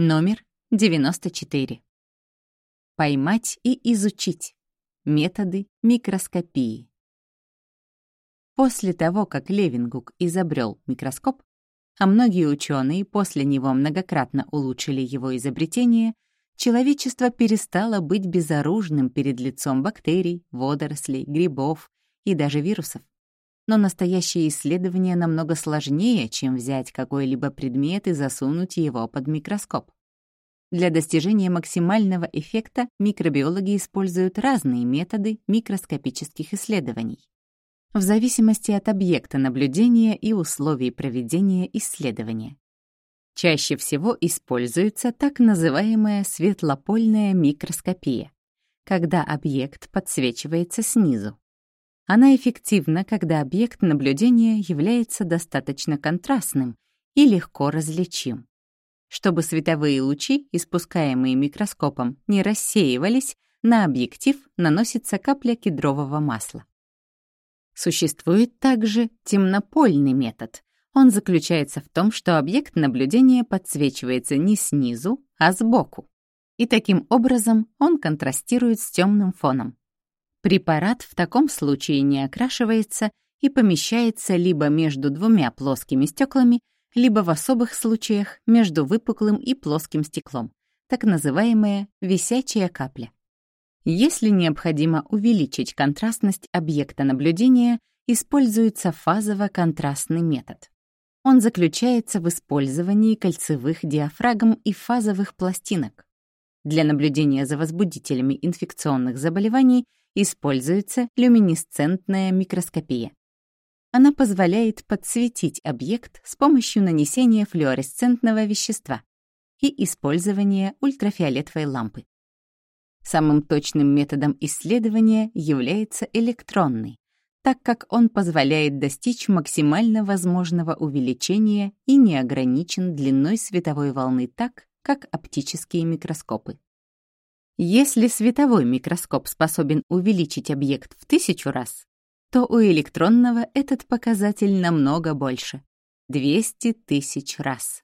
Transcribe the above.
Номер 94. Поймать и изучить. Методы микроскопии. После того, как Левингук изобрел микроскоп, а многие ученые после него многократно улучшили его изобретение, человечество перестало быть безоружным перед лицом бактерий, водорослей, грибов и даже вирусов. Но настоящее исследование намного сложнее, чем взять какой-либо предмет и засунуть его под микроскоп. Для достижения максимального эффекта микробиологи используют разные методы микроскопических исследований в зависимости от объекта наблюдения и условий проведения исследования. Чаще всего используется так называемая светлопольная микроскопия, когда объект подсвечивается снизу. Она эффективна, когда объект наблюдения является достаточно контрастным и легко различим. Чтобы световые лучи, испускаемые микроскопом, не рассеивались, на объектив наносится капля кедрового масла. Существует также темнопольный метод. Он заключается в том, что объект наблюдения подсвечивается не снизу, а сбоку. И таким образом он контрастирует с темным фоном. Препарат в таком случае не окрашивается и помещается либо между двумя плоскими стеклами, либо в особых случаях между выпуклым и плоским стеклом, так называемая висячая капля. Если необходимо увеличить контрастность объекта наблюдения, используется фазово-контрастный метод. Он заключается в использовании кольцевых диафрагм и фазовых пластинок. Для наблюдения за возбудителями инфекционных заболеваний используется люминесцентная микроскопия. Она позволяет подсветить объект с помощью нанесения флуоресцентного вещества и использования ультрафиолетовой лампы. Самым точным методом исследования является электронный, так как он позволяет достичь максимально возможного увеличения и не ограничен длиной световой волны так, как оптические микроскопы. Если световой микроскоп способен увеличить объект в тысячу раз, то у электронного этот показатель намного больше — 200 тысяч раз.